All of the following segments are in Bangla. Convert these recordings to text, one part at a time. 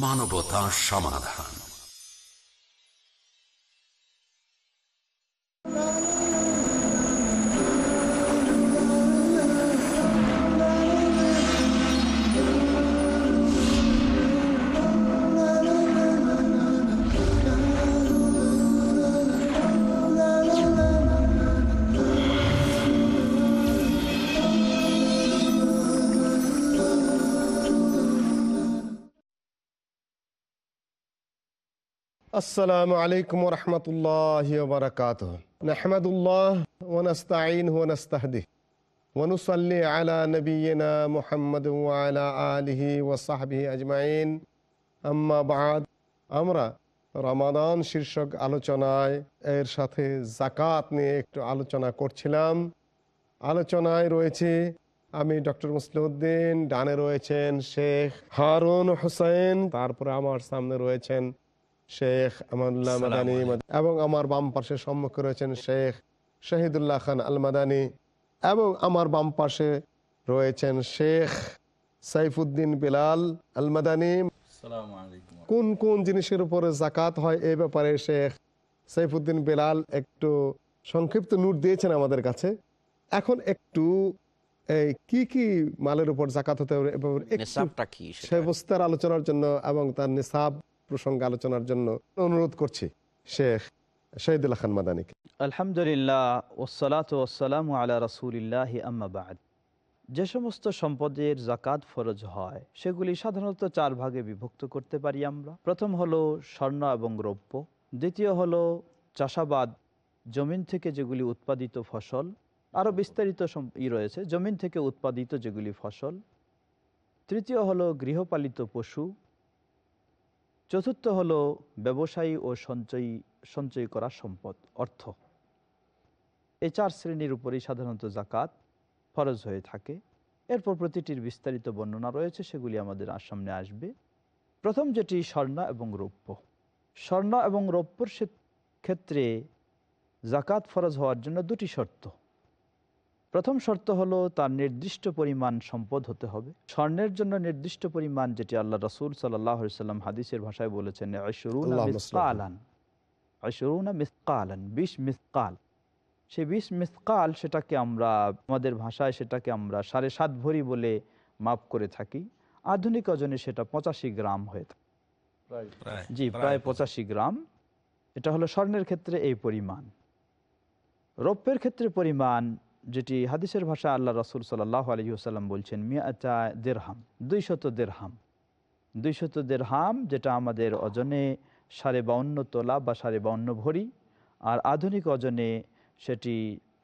মানবতা সমাধান। আসসালামু আলাইকুম রহমতুল্লাহ বারকাত নাহমাদুল্লাহ ওনস্তাইন ওনস্তাহদি ওনুসল্লি আলা নবীনা মোহাম্মদ আলা আলহি ওসাহাবি আজমাইন। আম্মা বাদ, আমরা রমাদান শীর্ষক আলোচনায় এর সাথে জাকাত নিয়ে একটু আলোচনা করছিলাম। আলোচনায় রয়েছে আমি ডক্টর মুসলিউদ্দিন, ডানে রয়েছেন শেখ হারুন হোসেন তারপরে আমার সামনে রয়েছেন শেখ আমানুল্লাহ মাদানী এবং আমার বাম পাশে সম্মুখে রয়েছেন শেখ শহীদুল্লাহ খান আল মাদানী এবং আমার বাম পাশে রয়েছেন শেখ সাইফুদ্দিন বিলাল আল মাদানী কোন কোন জিনিসের উপরে জাকাত হয় এই ব্যাপারে শেখ সাইফুদ্দিন বেলাল একটু সংক্ষিপ্ত নোট দিয়েছেন আমাদের কাছে। এখন একটু এই কি কি মালের উপর জাকাত হতে হবে আলোচনার জন্য এবং তার নিসাব প্রসঙ্গে আলোচনার জন্য অনুরোধ করছি শেখ শহীদুল্লাহ খান মাদানিকে। আলহামদুলিল্লাহ আম্মাবাদ যে সমস্ত সম্পদের জাকাত ফরজ হয়, সেগুলি সাধারণত চার ভাগে বিভক্ত করতে পারি আমরা। প্রথম হলো স্বর্ণ এবং রৌপ্য। দ্বিতীয় হলো চাষাবাদ, জমিন থেকে যেগুলি উৎপাদিত ফসল। আরও বিস্তারিত ই রয়েছে, জমিন থেকে উৎপাদিত যেগুলি ফসল। তৃতীয় হলো গৃহপালিত পশু। চতুর্থ হলো ব্যবসায়ী ও সঞ্চয়ী, সঞ্চয় করা সম্পদ, অর্থ। এই চার শ্রেণির উপরেই সাধারণত জাকাত ফরজ হয়ে থাকে। এরপর প্রতিটির বিস্তারিত বর্ণনা রয়েছে, সেগুলি আমাদের সামনে আসবে। প্রথম যেটি স্বর্ণ এবং রৌপ্য। স্বর্ণ এবং রৌপ্যর ক্ষেত্রে জাকাত ফরজ হওয়ার জন্য দুটি শর্ত। প্রথম শর্ত হলো তার নির্দিষ্ট পরিমাণ সম্পদ হতে হবে। স্বর্ণের জন্য নির্দিষ্ট পরিমাণ যেটি আল্লাহ রসুল সাল্লাম হাদিসের ভাষায় বলেছেন মিসকালান। বিশ মিসকাল। সেই বিশ মিসকাল সেটাকে আমরা আমাদের ভাষায় সেটাকে আমরা সাড়ে সাত ভরি বলে মাপ করে থাকি। আধুনিক ওজনে সেটা পঁচাশি গ্রাম হয়ে থাকে। জি প্রায় পঁচাশি গ্রাম। এটা হলো স্বর্ণের ক্ষেত্রে এই পরিমাণ। রৌপ্যের ক্ষেত্রে পরিমাণ যেটি হাদিসের ভাষা আল্লাহ রসুল সাল্লাহ আলহিউসাল্লাম বলছেন মিয়াচা দেড়হাম দুইশত দেড়হাম দুইশত দেড়হাম যেটা আমাদের ওজনে সাড়ে বাউন্ন তোলা বা সাড়ে বাউন্ন ভরি আর আধুনিক ওজনে সেটি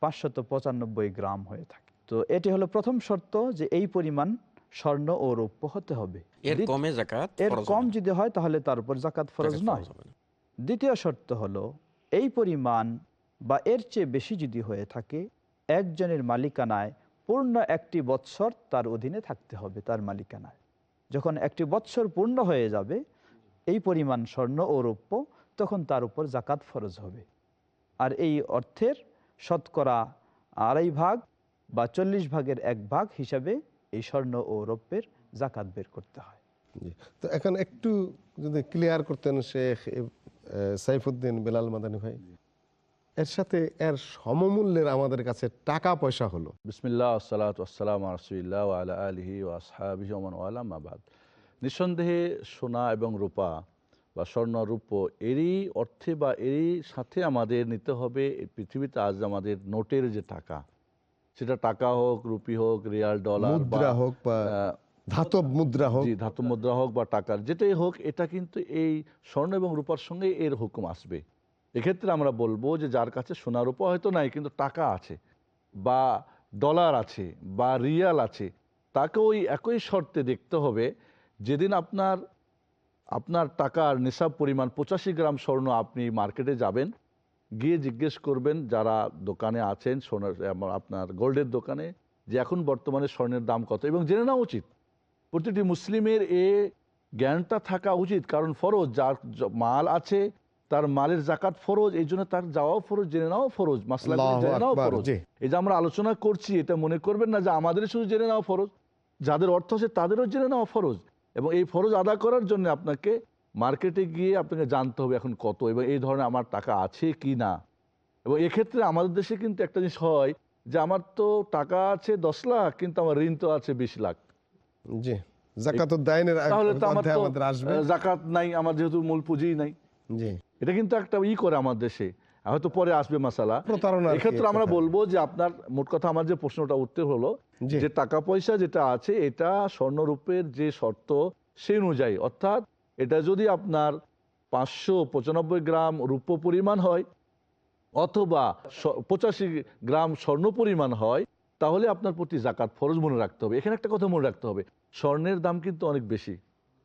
পাঁচশত পঁচানব্বই গ্রাম হয়ে থাকে। তো এটি হলো প্রথম শর্ত যে এই পরিমাণ স্বর্ণ ও রৌপ্য হতে হবে। এর কমে জাকাত এর কম যদি হয় তাহলে তার উপর জাকাত ফরজ নয়। দ্বিতীয় শর্ত হলো এই পরিমাণ বা এর চেয়ে বেশি যদি হয়ে থাকে একজনের মালিকানায় পূর্ণ একটি বৎসর তার অধীনে থাকতে হবে, তার মালিকানায়। যখন একটি বৎসর পূর্ণ হয়ে যাবে, এই পরিমাণ স্বর্ণ ও রৌপ্য, তখন তার উপর জাকাত ফরজ হবে। আর এই অর্থের শতকরা আড়াই ভাগ বা চল্লিশ ভাগের এক ভাগ হিসাবে এই স্বর্ণ ও রৌপ্যের জাকাত বের করতে হয়। তো এখন একটু যদি ক্লিয়ার করতেন শেখ সাইফুদ্দিন বেলাল মাদানী ভাই। এর সাথে এর সমমূল্যের আমাদের কাছে টাকা পয়সা হলো। বিসমিল্লাহ সালাত আসসালাম রসুলিল্লাহ আলা আলহি ও আসহাবিহি আবাদ নিঃসন্দেহে সোনা এবং রূপা বা স্বর্ণ রূপ এরই অর্থে বা এরই সাথে আমাদের নিতে হবে এই পৃথিবীতে আজ আমাদের নোটের যে টাকা সেটা টাকা হোক রুপি হোক রিয়াল ডলার মুদ্রা হোক বা ধাতব মুদ্রা হোক। ধাতব মুদ্রা হোক বা টাকার যেটাই হোক এটা কিন্তু এই স্বর্ণ এবং রূপার সঙ্গে এর হুকুম আসবে। এক্ষেত্রে আমরা বলব যে যার কাছে সোনা রূপা হয়তো নাই, কিন্তু টাকা আছে, বা ডলার আছে, বা রিয়াল আছে, তাকে ওই একই শর্তে দেখতে হবে, যেদিন আপনার আপনার টাকার নিসাব পরিমাণ পঁচাশি গ্রাম স্বর্ণ আপনি মার্কেটে যাবেন, গিয়ে জিজ্ঞেস করবেন যারা দোকানে আছেন, সোনার আপনার গোল্ডের দোকানে, যে এখন বর্তমানে স্বর্ণের দাম কত? এবং জেনে নেওয়া উচিত। প্রতিটি মুসলিমের এ জ্ঞানটা থাকা উচিত, কারণ ফরজ, যার মাল আছে তার মালের জাকাত ফরজ এই জন্য তার যাওয়াও ফরজ জেনে নেওয়াও ফরজ মাসলা জেনে নেওয়া ফরজ। এই যে আমরা আলোচনা করছি এটা মনে করবেন না যে আমাদের শুধু জেনে নেওয়া ফরজ যাদের অর্থ আছে তাদেরও জেনে নেওয়া ফরজ। এবং এই ফরজ আদা করার জন্য আপনাকে মার্কেটে গিয়ে আপনাকে জানতে হবে এখন কত এবং এই ধরনের আমার টাকা আছে কি না। এবং এক্ষেত্রে আমাদের দেশে কিন্তু একটা জিনিস হয় যে আমার তো টাকা আছে দশ লাখ কিন্তু আমার ঋণ তো আছে বিশ লাখ। জি জাকাত তাহলে তো আমার জাকাত নাই আমার যেহেতু মূল পুঁজি নাই। জি। এটা কিন্তু একটা ই করে আমার দেশে। হয়তো পরে আসবে মশালা। প্রতারণা এক্ষেত্রে আমরা বলব যে আপনার মোট কথা আমার যে প্রশ্নটা উত্তর হলো যে টাকা পয়সা যেটা আছে এটা স্বর্ণরূপের যে শর্ত সেই অনুযায়ী। অর্থাৎ এটা যদি আপনার পাঁচশো পঁচানব্বই গ্রাম রূপ্য পরিমাণ হয় অথবা পঁচাশি গ্রাম স্বর্ণ পরিমাণ হয় তাহলে আপনার প্রতি জাকাত ফরজ মনে রাখতে হবে। এখানে একটা কথা মনে রাখতে হবে। স্বর্ণের দাম কিন্তু অনেক বেশি।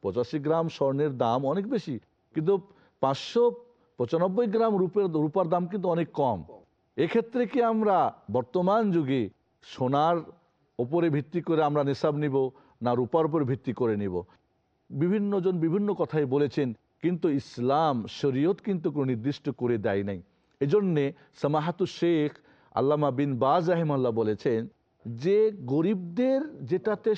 পঁচাশি গ্রাম স্বর্ণের দাম অনেক বেশি। কিন্তু পাঁচশো পঁচানব্বই গ্রাম রূপের রূপার দাম কিন্তু অনেক কম। এক্ষেত্রে কি আমরা বর্তমান যুগে সোনার ওপরে ভিত্তি করে আমরা নিসাব নিব না রূপার উপরে ভিত্তি করে নিব? বিভিন্ন জন বিভিন্ন কথাই বলেছেন, কিন্তু ইসলাম, শরীয়ত কিন্তু কোনো নির্দিষ্ট করে দেয় নাই। এজন্যে সামাহাতু শেখ আল্লামা বিন বাজ রাহিমাল্লাহ বলেছেন যে গরিবদের যেটাতে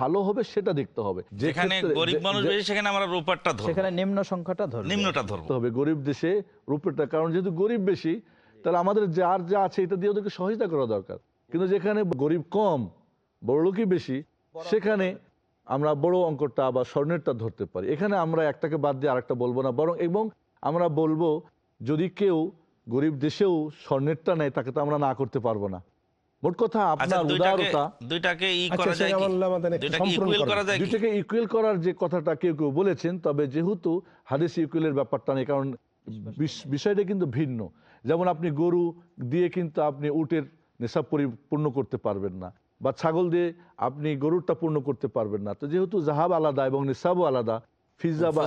ভালো হবে সেটা দেখতে হবে। যেখানে গরিব মানুষ বেশি সেখানে আমরা রোপারটা ধরবো। সেখানে নিম্ন সংখ্যাটা ধরবে। নিম্নটা ধরবো। হবে গরিব দেশে রূপেরটা কারণ যেহেতু গরিব বেশি তাহলে আমাদের যার যা আছে এটা দিয়ে ওদেরকে সহযোগিতা করা দরকার। কিন্তু যেখানে গরিব কম বড় লোকই বেশি সেখানে আমরা বড় অঙ্কটা বা স্বর্ণেরটা ধরতে পারি। এখানে আমরা একটাকে বাদ দিয়ে আরেকটা বলব না বরং এবং আমরা বলব যদি কেউ গরিব দেশেও স্বর্ণেরটা নেয় তাকে তো আমরা না করতে পারব না। মোট কথা আচ্ছা আপনার উদারতা দুইটাকে ই আচ্ছা, করা যায় কি? দুইটাকে ইকুয়াল করা যায় কি? দুটাকে ইকুয়াল করার যে কথাটা কেউ কেউ বলেছেন তবে যেহেতু হাদিস ইকুয়ালের ব্যাপারটা নেই কারণ বিষয়টা কিন্তু ভিন্ন। যেমন আপনি গরু দিয়ে কিন্তু আপনি উটের নেশাব পরিপূর্ণ করতে পারবেন না বা ছাগল দিয়ে আপনি গরুরটা পূর্ণ করতে পারবেন না। তো যেহেতু জাহাব আলাদা এবং নেশাবও আলাদা ফিজা বা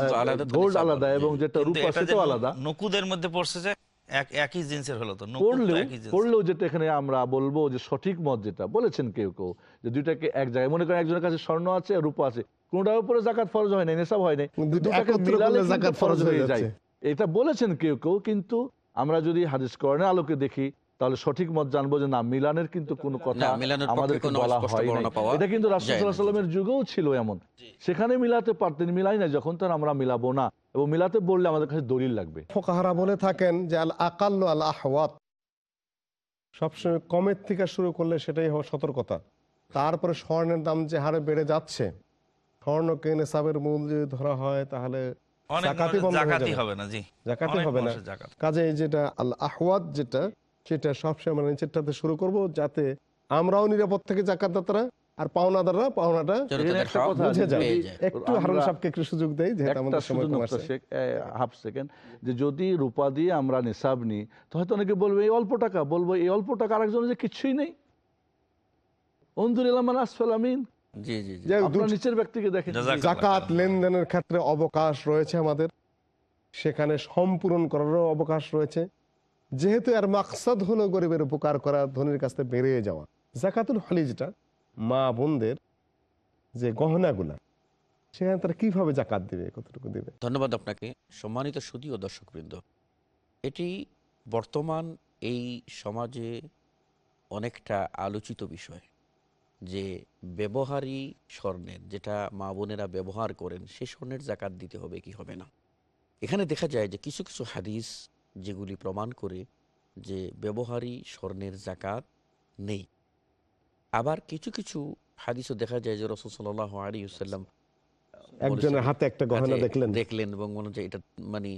গোল্ড আলাদা এবং যেটা রূপা সেটাও আলাদা। নকুদের মধ্যে পড়ছে যে এক একই জিন্সের হলো তো পড়লেও পড়লেও যেটা এখানে আমরা বলব যে সঠিক মত যেটা বলেছেন কেউ কেউ যে দুইটাকে এক জায়গায় মনে করেন একজনের কাছে স্বর্ণ আছে আর রূপা আছে কোনটার উপরে জাকাত ফরজ হয় নাই নেশাব হয় নাই দুইটা দুটাকে মিলালে জাকাত ফরজ হয়ে যাচ্ছে। এটা বলেছেন কেউ কেউ কিন্তু আমরা যদি হাদিস করণের আলোকে দেখি তাহলে সঠিক মত জানব যে না মিলানের কিন্তু কোনো কথা কোনো বলা হয় নাই বর্ণনা পাওয়া এটা কিন্তু যায় না। রাসূলুল্লাহ সাল্লামের যুগেও ছিল এমন। সেখানে মিলাতে পারতেন মিলাই না যখন তার আমরা মিলাবো না। এবং মিলাতে বললে আমাদের কাছে দলিল লাগবে। ফোকাহারা বলে থাকেন যে আল আকাল্ল আল আহওয়াত। সবসময় কমের থেকে শুরু করলে সেটাই হওয়া সতর্কতা। তারপরে স্বর্ণের দাম যে হারে বেড়ে যাচ্ছে স্বর্ণকে নেশাবের মূল যদি ধরা হয় তাহলে অনেক জাকাতই বন্ধ জাকাতই যাবে। হবে না জি। হবে না। কাজে যেটা আল আহওয়াত যেটা সেটা সবসময় নিচেরটাতে শুরু করব যাতে আমরাও নিরাপদ থেকে জাকাতদাতারা আর পাওনাদাররা পাওনাটা বুঝে যায়। একটু হারুন সাহেবকে একটু সুযোগ দেয় যেহেতু আমাদের সময় কম আছে। হাফ সেকেন্ড যে যদি রূপা দিয়ে আমরা নিসাব নিই তো হয়তো অনেকে বলবে এই অল্প টাকা। বলব এই অল্প টাকা আরেকজনের যে কিছুই নেই। অন্দুর এলামান আসফাল আমিন। জি জি নিচের ব্যক্তিকে দেখেন। জাকাত লেনদেনের ক্ষেত্রে অবকাশ রয়েছে আমাদের। সেখানে সম্পূরণ করারও অবকাশ রয়েছে। যেহেতু এর মাকসাদ হলো গরিবের উপকার করা ধনির কাছ থেকে বেরিয়ে যাওয়া। জাকাতুল হলি যেটা মা বোনদের যে গহনাগুলা, সেখানে তারা কীভাবে জাকাত দিবে, কতটুকু দিবে? ধন্যবাদ আপনাকে। সম্মানিত সুদী ও দর্শকবৃন্দ, এটি বর্তমান এই সমাজে অনেকটা আলোচিত বিষয় যে ব্যবহারী স্বর্ণের, যেটা মা বোনেরা ব্যবহার করেন, সে স্বর্ণের জাকাত দিতে হবে কি হবে না। এখানে দেখা যায় যে কিছু কিছু হাদিস যেগুলি প্রমাণ করে যে ব্যবহারী স্বর্ণের জাকাত নেই। আবার কিছু কিছু হাদিসও দেখা যায় যে রসুল সাল্লাহ আলী সাল্লাম একজনের হাতে একটা গহনা দেখলেন। দেখলেন এবং মনে হচ্ছে এটা মানে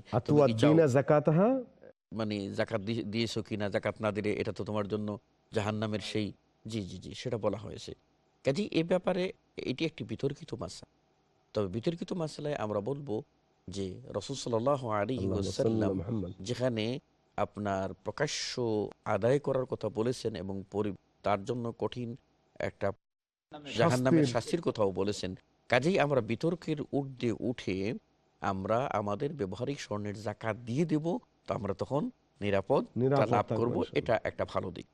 মানে জাকাত দিয়েছ কিনা জাকাত না দিলে এটা তো তোমার জন্য জাহান্নামের সেই জি জি জি সেটা বলা হয়েছে। কাজে এ ব্যাপারে এটি একটি বিতর্কিত মাসা তবে বিতর্কিত মাসালায় আমরা বলব যে রসুল সাল্লাহ আলী ওসাল্লাম যেখানে আপনার প্রকাশ্য আদায় করার কথা বলেছেন এবং তার জন্য কঠিন একটা জাহান্নামের শাস্তির- শাস্তির কথাও বলেছেন। কাজেই আমরা বিতর্কের ঊর্ধ্বে উঠে আমরা আমাদের ব্যবহারিক স্বর্ণের জাকাত দিয়ে দেব তো আমরা তখন নিরাপদ নিরাপদ লাভ করব। এটা একটা ভালো দিক।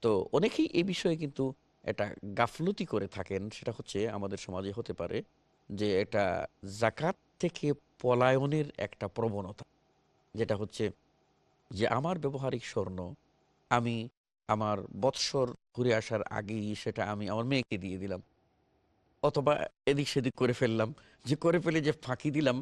তো অনেকেই এই বিষয়ে কিন্তু এটা গাফলতি করে থাকেন সেটা হচ্ছে আমাদের সমাজে হতে পারে যে এটা জাকাত থেকে পলায়নের একটা প্রবণতা। যেটা হচ্ছে যে আমার ব্যবহারিক স্বর্ণ আমি আমার বৎসর ঘুরে আসার আগেই সেটা আমি আমার মেয়েকে দিয়ে দিলাম। অথবা এদিক সেদিক করে ফেললাম। যে করে ফেলে যে ফাঁকি দিলাম।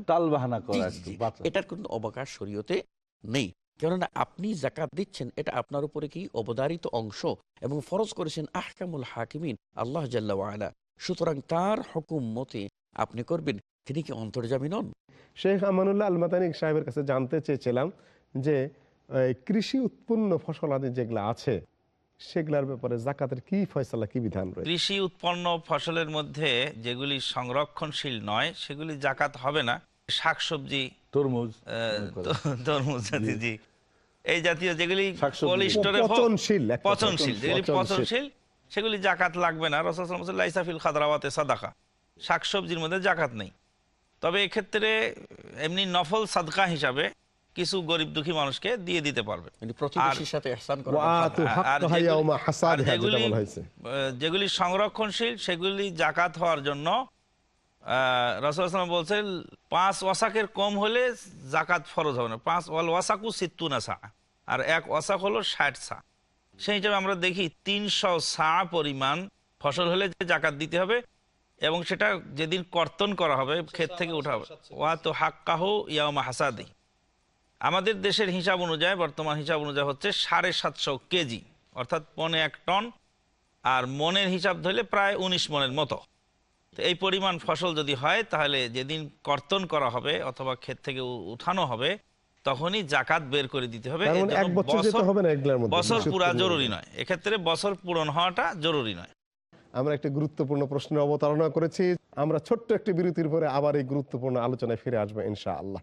এটার কিন্তু অবকাশ শরীয়তে নেই। কেননা আপনি জাকাত দিচ্ছেন এটা আপনার উপরে কি অবদারিত অংশ? এবং ফরজ করেছেন আহকামুল হাকিমিন আল্লাহ জাল্লা সুতরাং তার হুকুম মতে আপনি করবেন। তিনি কি অন্তর্জামী নন? শেখ আমানুল্লাহ আল মাতানিক সাহেবের কাছে জানতে চেয়েছিলাম যে কৃষি উৎপন্ন ফসল আদি যেগুলো আছে সেগুলোর ব্যাপারে জাকাতের কি ফয়সালা কি বিধান রয়েছে? কৃষি উৎপন্ন ফসলের মধ্যে যেগুলি সংরক্ষণশীল নয় সেগুলি জাকাত হবে না। শাকসবজি তরমুজ তরমুজ জি এই জাতীয় যেগুলি। পচনশীল, পচনশীল যেগুলি পচনশীল। সেগুলি জাকাত লাগবে না। রসাফিল খাদরাওয়াতে সাদাকা। শাকসবজির মধ্যে জাকাত নেই। তবে এক্ষেত্রে এমনি নফল সাদকা হিসাবে কিছু গরিব দুঃখী মানুষকে দিয়ে দিতে পারবে। মানে প্রতিবেশীর সাথে এহসান করা ওয়াতু আর- আর হাক্কাহা যেগুলি- সংরক্ষণশীল সেগুলি জাকাত হওয়ার জন্য রসুলাম বলছেন পাঁচ ওয়াসাকের কম হলে জাকাত ফরজ হবে না। পাঁচ ওয়াল ওয়াসাকু সিত্তুনা সা আর এক ওয়াসাক হলো ষাট সা। সেই হিসাবে আমরা দেখি তিনশো সা পরিমাণ ফসল হলে যে জাকাত দিতে হবে এবং সেটা যেদিন কর্তন করা হবে ক্ষেত থেকে উঠা হবে। ওয়া তো হাক্কাহু ইয়ামা হাসাদি। আমাদের দেশের হিসাব অনুযায়ী বর্তমান হিসাব অনুযায়ী হচ্ছে সাড়ে সাতশো কেজি অর্থাৎ পনে এক টন আর মনের হিসাব ধরলে প্রায় উনিশ মনের মতো। তো এই পরিমাণ ফসল যদি হয় তাহলে যেদিন কর্তন করা হবে অথবা ক্ষেত থেকে উঠানো হবে তখনই জাকাত বের করে দিতে হবে। এক বছর পুরা জরুরি নয়। এক্ষেত্রে বছর পূরণ হওয়াটা জরুরি নয়। আমরা একটি গুরুত্বপূর্ণ প্রশ্নের অবতারণা করেছি। আমরা ছোট্ট একটি বিরতির পরে আবার এই গুরুত্বপূর্ণ আলোচনায় ফিরে আসব ইনশা আল্লাহ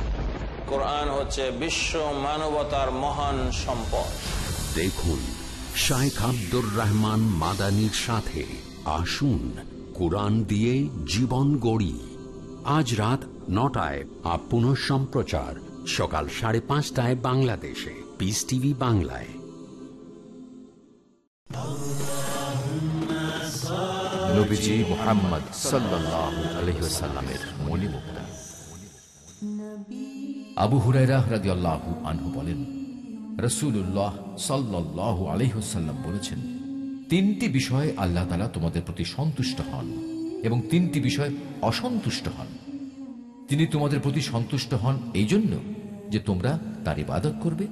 কোরআন হচ্ছে বিশ্ব মানবতার মহান সম্পদ। দেখুন শাইখ আব্দুর রহমান মাদানির সাথে আসুন কোরআন দিয়ে জীবন গড়ি। আজ রাত নটায় আপ পুনঃ সম্প্রচার সকাল সাড়ে পাঁচটায় বাংলাদেশে। পিস টিভি বাংলায়। নবীজি মোহাম্মদ সাল্লাল্লাহু আলাইহি ওয়াসাল্লামের মণিমুক্তা। আবু হুরায়রা রাদিয়াল্লাহু আনহু বলেন, রাসূলুল্লাহ সাল্লাল্লাহু আলাইহি ওয়াসাল্লাম বলেছেন, তিনটি বিষয়ে আল্লাহ তালা তোমাদের প্রতি সন্তুষ্ট হন এবং তিনটি বিষয় অসন্তুষ্ট হন। তিনি তোমাদের প্রতি সন্তুষ্ট হন এই জন্য যে তোমরা তার ইবাদত করবে,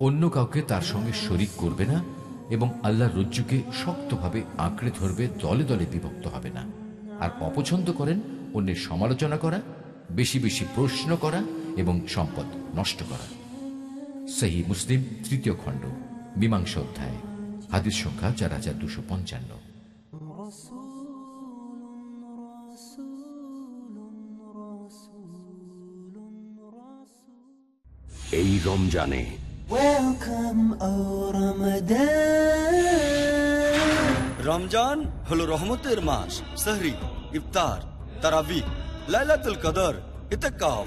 অন্য কাউকে তার সঙ্গে শরিক করবে না এবং আল্লাহর রজ্জুকে শক্তভাবে আঁকড়ে ধরবে, দলে দলে বিভক্ত হবে না। আর অপছন্দ করেন অন্যের সমালোচনা করা, বেশি বেশি প্রশ্ন করা এবং সম্পদ নষ্ট করা। সেই মুসলিম তৃতীয় খণ্ড মীমাংস অধ্যায় হাদিস সংখ্যা চার হাজার দুশো পঞ্চান্ন। এই রমজানে রমজান হলো রহমতের মাস সাহরি ইফতার তারাবি লাইলাতুল কদর ইতেকাফ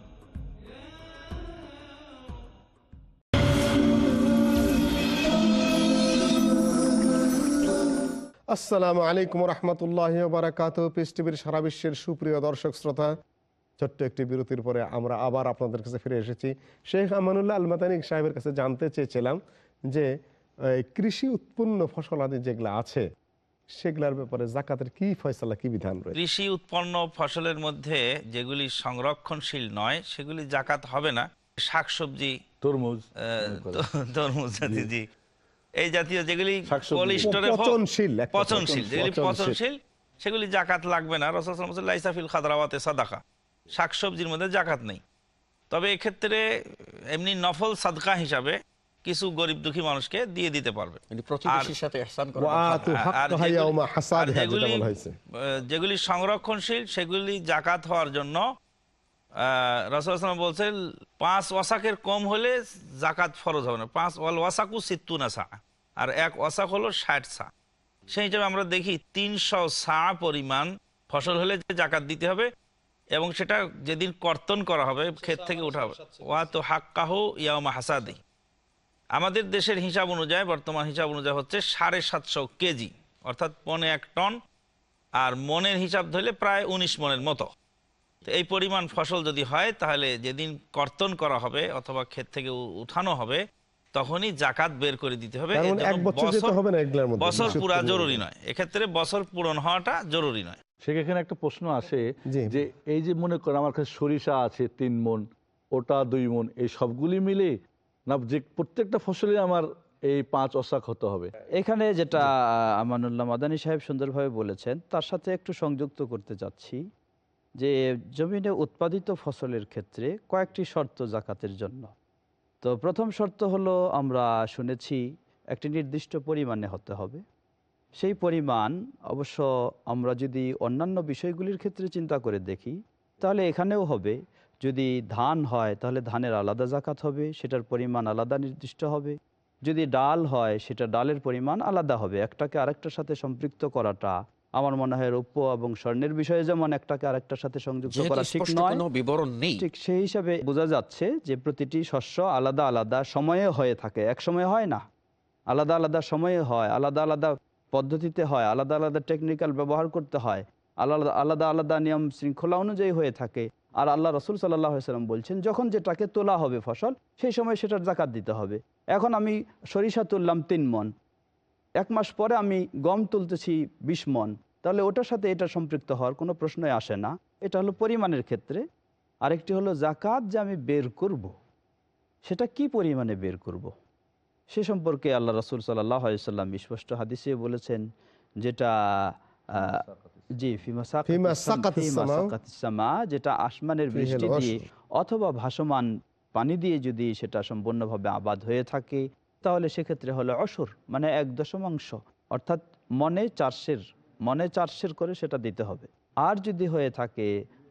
আসসালামু আলাইকুম রহমতুল্লাহ বারাকাত পিস টিভির সারা বিশ্বের সুপ্রিয় দর্শক শ্রোতা ছোট্ট একটি বিরতির পরে আমরা আবার আপনাদের কাছে ফিরে এসেছি। শেখ আমানুল্লাহ আল মাতানিক সাহেবের কাছে জানতে চেয়েছিলাম যে কৃষি উৎপন্ন ফসল আদি যেগুলো আছে সেগুলোর ব্যাপারে জাকাতের কি ফয়সালা কি বিধান রয়েছে? কৃষি উৎপন্ন ফসলের মধ্যে যেগুলি সংরক্ষণশীল নয় সেগুলি জাকাত হবে না। শাকসবজি তরমুজ তরমুজ জি। এই জাতীয় যেগুলি পচনশীল, পচনশীল যেগুলি পচনশীল। সেগুলি জাকাত লাগবে না। রসুল লাইসাফিল খাদরাওয়াতে সাদাকা। শাকসবজির মধ্যে জাকাত নেই। তবে এক্ষেত্রে এমনি নফল সাদকা হিসাবে কিছু গরিব দুঃখী মানুষকে দিয়ে দিতে পারবে। মানে যেগুলি সংরক্ষণশীল সেগুলি জাকাত হওয়ার জন্য রসুলাম বলছেন পাঁচ ওয়াসাকের কম হলে জাকাত ফরজ হবে না। পাঁচ ওয়াল ওয়াসাকু সিত্তুনা সা আর এক ওয়াসাক হলো ষাট সা। সেই হিসাবে আমরা দেখি তিনশো সা পরিমাণ ফসল হলে যে জাকাত দিতে হবে এবং সেটা যেদিন কর্তন করা হবে ক্ষেত থেকে উঠা হবে। ওয়া তো হাক্কাহু ইয়ামা হাসাদি। আমাদের দেশের হিসাব অনুযায়ী বর্তমান হিসাব অনুযায়ী হচ্ছে সাড়ে সাতশো কেজি অর্থাৎ পনে এক টন আর মনের হিসাব ধরলে প্রায় উনিশ মনের মতো। তো এই পরিমাণ ফসল যদি হয় তাহলে যেদিন কর্তন করা হবে অথবা ক্ষেত থেকে উঠানো হবে তখনই জাকাত বের করে দিতে হবে। মানে বছর পুরা জরুরি নয়। এক্ষেত্রে বছর পূরণ হওয়াটা জরুরি নয়। সেখানে একটা প্রশ্ন আসে যে এই যে মনে করেন আমার কাছে সরিষা আছে তিন মন ওটা দুই মন এই সবগুলি মিলে না যে প্রত্যেকটা ফসলে আমার এই পাঁচ অশাক হতে হবে। এখানে যেটা আমানুল্লাহ মাদানী সাহেব সুন্দরভাবে বলেছেন তার সাথে একটু সংযুক্ত করতে চাচ্ছি। যে জমিনে উৎপাদিত ফসলের ক্ষেত্রে কয়েকটি শর্ত জাকাতের জন্য। তো প্রথম শর্ত হলো, আমরা শুনেছি একটি নির্দিষ্ট পরিমাণে হতে হবে। সেই পরিমাণ অবশ্য আমরা যদি অন্যান্য বিষয়গুলির ক্ষেত্রে চিন্তা করে দেখি, তাহলে এখানেও হবে। যদি ধান হয়, তাহলে ধানের আলাদা জাকাত হবে, সেটার পরিমাণ আলাদা নির্দিষ্ট হবে। যদি ডাল হয়, সেটা ডালের পরিমাণ আলাদা হবে। একটাকে আরেকটার সাথে সম্পৃক্ত করাটা আমার মনে হয় রৌপ্য এবং স্বর্ণের বিষয়ে যেমন একটাকে আরেকটার সাথে সংযুক্ত করা ঠিক নয় বিবরণ নেই। ঠিক সেই হিসাবে বোঝা যাচ্ছে যে প্রতিটি শস্য আলাদা আলাদা সময়ে হয়ে থাকে। এক সময় হয় না। আলাদা আলাদা সময়ে হয় আলাদা আলাদা পদ্ধতিতে হয় আলাদা আলাদা টেকনিক্যাল ব্যবহার করতে হয় আলাদা আলাদা আলাদা নিয়ম শৃঙ্খলা অনুযায়ী হয়ে থাকে। আর আল্লাহ রসুল সাল্লাহ সাল্লাম বলছেন যখন যেটাকে তোলা হবে ফসল সেই সময় সেটার জাকাত দিতে হবে। এখন আমি সরিষা তুললাম তিন মন এক মাস পরে আমি গম তুলতেছি বিশ মন। তাহলে ওটার সাথে এটা সম্পৃক্ত হওয়ার কোনো প্রশ্নই আসে না। এটা হলো পরিমাণের ক্ষেত্রে। আরেকটি হলো জাকাত যে আমি বের করব। সেটা কি পরিমাণে বের করব। সে সম্পর্কে আল্লাহ রসুল সাল্লাহ সাল্লাম স্পষ্ট হাদিসে বলেছেন যেটা জি যেটা আসমানের বৃষ্টি দিয়ে অথবা ভাসমান পানি দিয়ে যদি সেটা সম্পূর্ণভাবে আবাদ হয়ে থাকে তাহলে সেক্ষেত্রে হলো অসুর মানে এক দশমাংশ। অর্থাৎ মনে চারশের মনে চারশের করে সেটা দিতে হবে। আর যদি হয়ে থাকে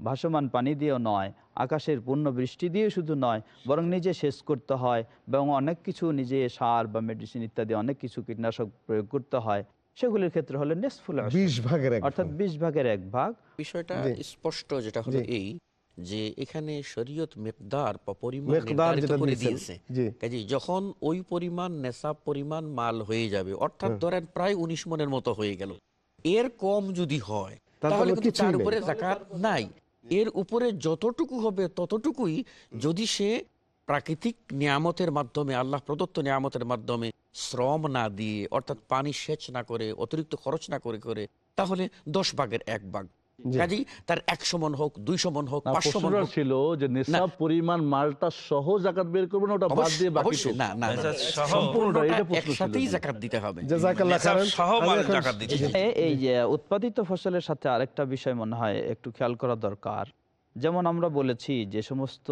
ভাসমান পানি দিয়েও নয় আকাশের পূর্ণ বৃষ্টি দিয়ে শুধু নয় বরং নিজে শেষ করতে হয় এবং অনেক কিছু নিজে সার বা মেডিসিন ইত্যাদি অনেক কিছু কীটনাশক প্রয়োগ করতে হয় সেগুলির ক্ষেত্রে হলো নেসফুল বিশ ভাগের অর্থাৎ বিশ ভাগের এক ভাগ। বিষয়টা স্পষ্ট যেটা হলো এই যে এখানে শরীয়ত মেকদার বা পরিমাণ নির্ধারিত করে দিয়েছে। কাজে যখন ওই পরিমাণ নেশাব পরিমাণ মাল হয়ে যাবে অর্থাৎ ধরেন প্রায় উনিশ মনের মতো হয়ে গেল। এর কম যদি হয় তাহলে কোনো কিন্তু তার উপরে জাকাত নাই। এর উপরে যতটুকু হবে ততটুকুই যদি সে প্রাকৃতিক নিয়ামতের মাধ্যমে আল্লাহ প্রদত্ত নিয়ামতের মাধ্যমে শ্রম না দিয়ে অর্থাৎ পানি সেচ না করে অতিরিক্ত খরচ না করে করে তাহলে দশ ভাগের এক ভাগ। জি। কাজেই তার একশো মন হোক দুইশো মন হোক পাঁচশো মন ছিল যে নেশাব পরিমাণ মালটা সহ জাকাত বের করব না ওটা বাদ দিয়ে বাকি না না। সহ- সম্পূর্ণটা এটা একসাথেই জাকাত দিতে হবে। সহ মাল জাকাত দিতে এই যে উৎপাদিত ফসলের সাথে আরেকটা বিষয় মনে হয় একটু খেয়াল করা দরকার। যেমন আমরা বলেছি যে সমস্ত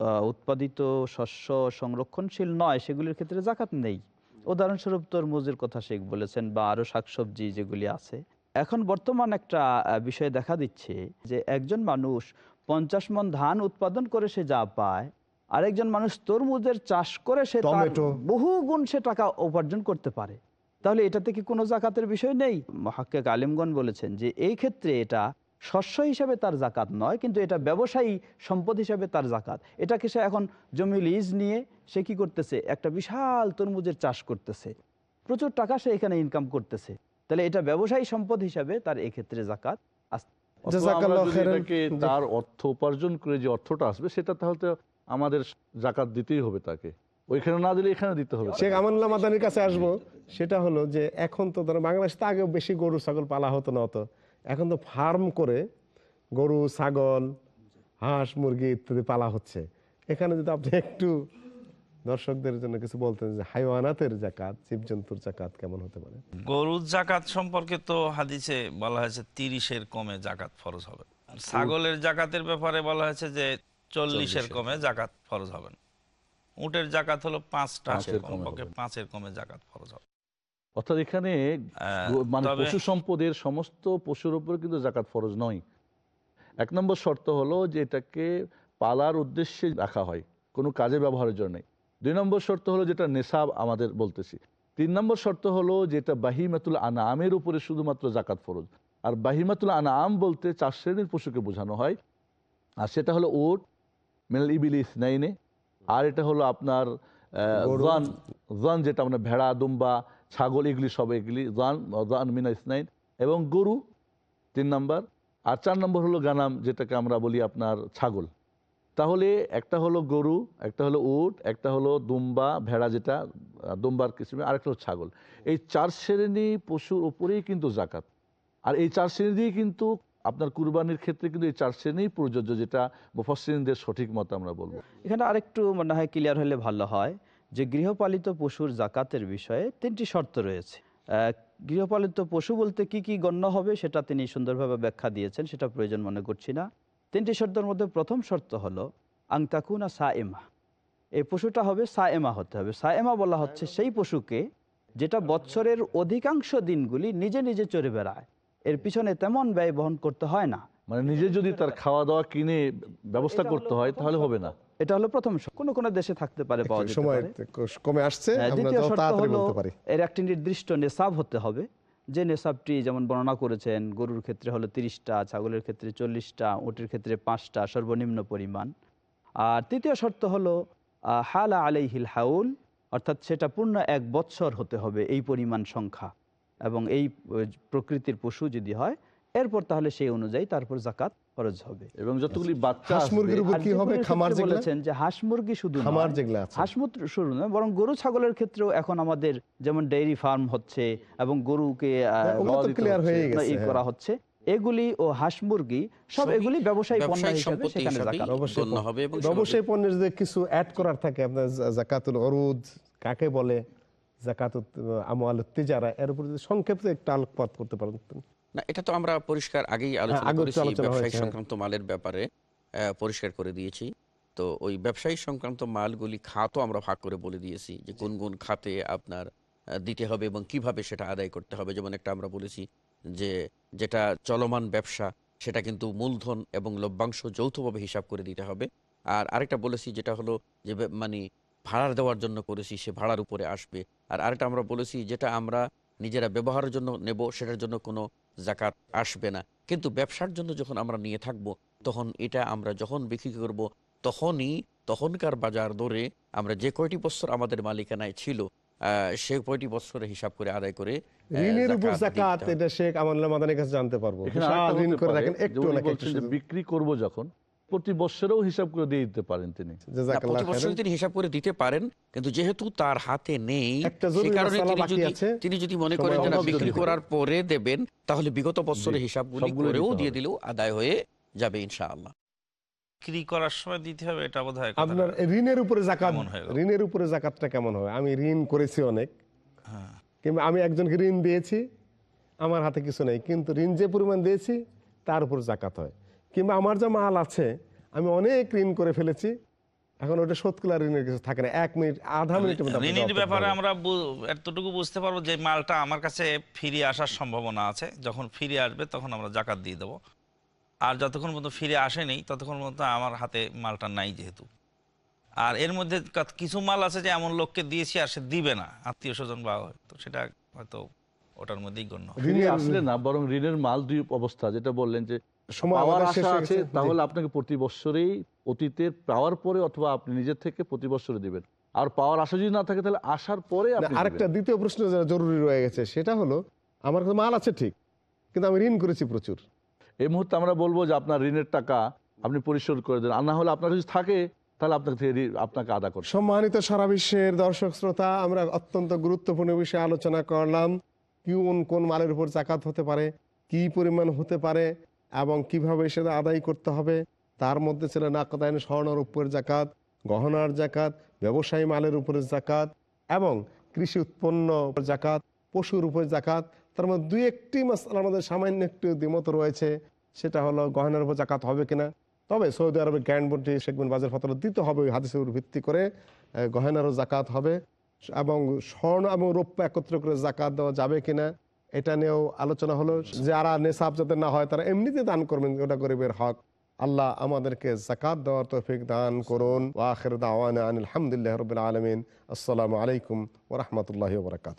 আহ, উৎপাদিত শস্য সংরক্ষণশীল নয় সেগুলির ক্ষেত্রে জাকাত নেই। উদাহরণস্বরূপ তরমুজের কথা শেখ বলেছেন বা আরও শাকসবজি যেগুলি আছে। এখন বর্তমান একটা বিষয় দেখা দিচ্ছে যে একজন মানুষ পঞ্চাশ মন ধান উৎপাদন করে সে যা পায় আরেকজন মানুষ তরমুজের চাষ করে সে বহু গুণ সে টাকা উপার্জন করতে পারে। তাহলে এটাতে কি কোনো জাকাতের বিষয় নেই? মহাক্কেক আলিমগণ বলেছেন যে এই ক্ষেত্রে এটা শস্য হিসাবে তার জাকাত নয় কিন্তু এটা ব্যবসায়ী সম্পদ হিসাবে তার জাকাত। এটাকে সে এখন জমি লিজ নিয়ে সে কি করতেছে? একটা বিশাল তরমুজের চাষ করতেছে। প্রচুর টাকা সে এখানে ইনকাম করতেছে। তাহলে এটা ব্যবসায়ী সম্পদ হিসাবে তার এক্ষেত্রে জাকাত। তার অর্থ উপার্জন করে যে অর্থটা আসবে সেটা তাহলে আমাদের জাকাত দিতেই হবে তাকে ওইখানে না দিলে এখানে দিতে হবে শেখ। আমানুল্লাহ মাদানির কাছে আসব সেটা হলো যে এখন তো ধরো বাংলাদেশে তো আগে বেশি গরু ছাগল পালা হতো না অত এখন তো ফার্ম করে গরু ছাগল হাঁস মুরগি ইত্যাদি পালা হচ্ছে এখানে যদি আপনি একটু দর্শকদের জন্য কিছু বলতেন যে হাইওয়ানাতের জাকাত জীবজন্তুর জাকাত কেমন হতে পারে? গরুর জাকাত সম্পর্কে তো হাদিসে বলা হয়েছে তিরিশের কমে জাকাত ফরজ হবে। ছাগলের জাকাতের ব্যাপারে বলা হয়েছে যে চল্লিশের কমে জাকাত ফরজ হবে না। উটের জাকাত হলো পাঁচটা কমপক্ষে পাঁচের কমে জাকাত ফরজ হবে। অর্থাৎ এখানে মানে পশু সম্পদের সমস্ত পশুর উপরে কিন্তু জাকাত ফরজ নয়। এক নম্বর শর্ত হলো যে এটাকে পালার উদ্দেশ্যে রাখা হয়। কোনো কাজে ব্যবহারের জন্য দুই নম্বর শর্ত হলো যেটা নেশাব আমাদের বলতেছি। তিন নম্বর শর্ত হলো যেটা বাহিমাতুল আনামের উপরে শুধুমাত্র জাকাত ফরজ। আর বাহিমাতুল আনাম বলতে চার শ্রেণির পশুকে বোঝানো হয়। আর সেটা হলো ওট মেল ইবিল ইসনাইনে আর এটা হলো আপনার। জান জান যেটা আমরা ভেড়া দুম্বা ছাগল এগুলি সব এগুলি জান জান মিনা ইসনাইন এবং গরু তিন নম্বর। আর চার নম্বর হলো গানাম যেটাকে আমরা বলি আপনার ছাগল। তাহলে একটা হলো গরু, একটা হলো উট, একটা হলো দুম্বা, ভেড়া যেটা দুম্বার কিসিমে, আরেকটা হলো ছাগল। এই চার শ্রেণি পশুর উপরেই কিন্তু জাকাত আর এই চার শ্রেণি কিন্তু আপনার কুরবানির ক্ষেত্রে কিন্তু এই চার শ্রেণি প্রযোজ্য, যেটা মুফাসসিরিনদের সঠিক মত আমরা বলব। এখানে আরেকটু মনে হয় ক্লিয়ার হলে ভালো হয় যে গৃহপালিত পশুর জাকাতের বিষয়ে তিনটি শর্ত রয়েছে। গৃহপালিত পশু বলতে কি কি গণ্য হবে সেটা তিনি সুন্দরভাবে ব্যাখ্যা দিয়েছেন, সেটা প্রয়োজন মনে করছি না। তিনটি শর্তের মধ্যে প্রথম শর্ত হলো আংতাকুনা সাএমা এই পশুটা হবে সাএমা হতে হবে। সাএমা বলা হচ্ছে সেই পশুকে যেটা বৎসরের অধিকাংশ দিনগুলি নিজে নিজে চড়ে বেড়ায়। এর পিছনে তেমন ব্যয় বহন করতে হয় না। মানে নিজে যদি তার খাওয়া দাওয়া কিনে ব্যবস্থা করতে হয় তাহলে হবে না। এটা হলো প্রথম শর্ত। কোনো কোনো দেশে থাকতে পারে পাওয়া যেতে সময় কমে আসছে হ্যাঁ, আমরা দ্বিতীয় শর্ত তাড়াতাড়ি হলো বলতে পারি। এর একটি নির্দিষ্ট নেশাব হতে হবে। যে নেশাবটি যেমন বর্ণনা করেছেন, গরুর ক্ষেত্রে হলো তিরিশটা, ছাগলের ক্ষেত্রে চল্লিশটা, উটের ক্ষেত্রে পাঁচটা সর্বনিম্ন পরিমাণ। আর তৃতীয় শর্ত হলো হালা আলাইহিল হাউল, অর্থাৎ সেটা পূর্ণ এক বৎসর হতে হবে এই পরিমাণ সংখ্যা এবং এই প্রকৃতির পশু যদি হয়, এরপর তাহলে সেই অনুযায়ী তারপর জাকাত খরচ হবে। এবং যতগুলি বাচ্চা হাঁস মুরগির উপর কি হবে? খামার যেগুলা? বলেছেন যে হাঁস মুরগি শুধু খামার যেগুলা আছে। হাঁস মুরগি শুরু নয় বরং গরু ছাগলের ক্ষেত্রেও এখন আমাদের যেমন ডেইরি ফার্ম হচ্ছে এবং গরুকে হ্যাঁ, হয়ে গেছে করা। হচ্ছে। এগুলি ও হাঁস মুরগি সব এগুলি ব্যবসায়ী পণ্য হিসেবে সেখানে অবশ্যই হবে এবং অবশ্যই পণ্যের যে কিছু অ্যাড করার থাকে আপনার জাকাতুল অরুদ কাকে বলে? জাকাতুল আমল তিজারা এর উপর যদি সংক্ষেপে একটু আলোকপাত করতে পারেন। না এটা তো আমরা পরিষ্কার আগেই আলোচনা করেছি আলোচনা হয়েছে, হ্যাঁ। সংক্রান্ত মালের ব্যাপারে পরিষ্কার করে দিয়েছি। তো ওই ব্যবসায়ী সংক্রান্ত মালগুলি খাতও আমরা ভাগ করে বলে দিয়েছি যে কোন কোন খাতে আপনার দিতে হবে এবং কীভাবে সেটা আদায় করতে হবে। যেমন একটা আমরা বলেছি যে যেটা চলমান ব্যবসা সেটা কিন্তু মূলধন এবং লভ্যাংশ যৌথভাবে হিসাব করে দিতে হবে। আর আরেকটা বলেছি যেটা হলো যে মানে ভাড়া দেওয়ার জন্য করেছি সে ভাড়ার উপরে আসবে। আর আরেকটা আমরা বলেছি যেটা আমরা নিজেরা ব্যবহারের জন্য নেব সেটার জন্য কোনো জাকাত আসবে না কিন্তু ব্যবসার জন্য যখন আমরা নিয়ে থাকব তখন এটা আমরা যখন বিক্রি করব তখনই তখনকার বাজার দরে আমরা যে কয়টি বছর আমাদের মালিকানায় ছিল আহ, সে কয়টি বছরের হিসাব করে আদায় করে ঋণের উপর জাকাত। এটা শেখ আমানুল্লাহ মাদানের কাছে জানতে পারব ঋণ করে রাখেন একটু। বিক্রি করব যখন প্রতি বছরেও হিসাব করে দিয়ে দিতে পারেন তিনি। প্রতি বছর তিনি হিসাব করে দিতে পারেন কিন্তু যেহেতু তার হাতে নেই সে কারণে তিনি যদি তিনি যদি মনে করেন যে বিক্রি করার পরে দেবেন তাহলে বিগত বছরের হিসাবগুলি করেও দিয়ে হবে। দিলেও আদায় হয়ে যাবে ইনশাআল্লাহ। বিক্রি করার সময় দিতে হবে এটা বোধ হয় আপনার ঋণের উপরে জাকাত কেমন ঋণের উপরে জাকাতটা কেমন হবে? আমি ঋণ করেছি অনেক। হ্যাঁ। কিংবা আমি একজনকে ঋণ দিয়েছি আমার হাতে কিছু নেই কিন্তু ঋণ যে পরিমাণ দিয়েছি তার উপর জাকাত হয়। কিংবা আমার যে মাল আছে আমি অনেক ঋণ করে ফেলেছি। এখন ওটা শোধ করার ঋণের কিছু থাকে না। এক মিনিট আধা মিনিটের মধ্যে আপনার ঋণের ব্যাপারে আমরা এতটুকু বুঝতে পারব যে মালটা আমার কাছে ফিরে আসার সম্ভাবনা আছে। যখন ফিরে আসবে তখন আমরা জাকাত দিয়ে দেবো। আর যতক্ষণ পর্যন্ত ফিরে আসেনি ততক্ষণ পর্যন্ত আমার হাতে মালটা নাই যেহেতু। আর এর মধ্যে কিছু মাল আছে যে এমন লোককে দিয়েছি আর সে দিবে না আত্মীয় স্বজন বা তো সেটা হয়তো ওটার মধ্যেই গণ্য ঋণের- আসলে না বরং ঋণের মাল দুই অবস্থা। যেটা বললেন যে সময় আমাদের আশা আছে তাহলে আপনাকে প্রতি বছরেই অতীতের পাওয়ার পরে অথবা আপনি নিজের থেকে প্রতি বছরে দিবেন। আর পাওয়ার আশা যদি না থাকে তাহলে আসার পরে আরেকটা দ্বিতীয় প্রশ্ন জরুরি রয়ে গেছে সেটা হলো আমার কাছে মাল আছে ঠিক কিন্তু আমি ঋণ করেছি প্রচুর। এই মুহূর্তে আমরা বলব যে আপনার ঋণের টাকা আপনি পরিশোধ করে দেন। আর না হলে আপনার যদি থাকে তাহলে আপনাকে থেকে আপনাকে আদা হবে। সম্মানিত সারা বিশ্বের দর্শক শ্রোতা আমরা অত্যন্ত গুরুত্বপূর্ণ বিষয়ে আলোচনা করলাম কোন কোন মালের উপর জাকাত হতে পারে কি পরিমাণ হতে পারে এবং কীভাবে সেটা আদায় করতে হবে, তার মধ্যে ছিল নাকদায়ন স্বর্ণর উপর জাকাত গহনার জাকাত ব্যবসায়ী মালের উপরে জাকাত এবং কৃষি উৎপন্ন জাকাত পশুর উপরে জাকাত তার মধ্যে দুই একটি মাসালার মধ্যে সামান্য একটু দ্বিমত রয়েছে, সেটা হলো গহনার উপর জাকাত হবে কিনা। তবে সৌদি আরবের গ্র্যান্ড বোর্ডে শেখ বিন বাজার ফতল দিতে হবে ওই হাদিসের উপর ভিত্তি করে গহনারও জাকাত হবে এবং স্বর্ণ এবং রৌপ্য একত্র করে জাকাত দেওয়া যাবে কিনা। এটা নিয়েও আলোচনা হলো যারা নেশাব যাতে না হয়, তারা এমনিতে দান করবেন, ওটা গরিবের হক। আল্লাহ আমাদেরকে জাকাত দেওয়ার তৌফিক দান করুন। ওয়াখের দাওয়ান আলহামদুলিল্লাহ রবিল আলমিন। আসসালামু আলাইকুম ওরহমতুল্লাহ বরকাত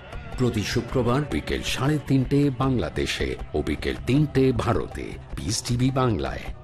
প্রতি শুক্রবার বিকেল সাড়ে তিনটে বাংলাদেশে ও বিকেল তিনটে ভারতে। বিস টিভি বাংলায়।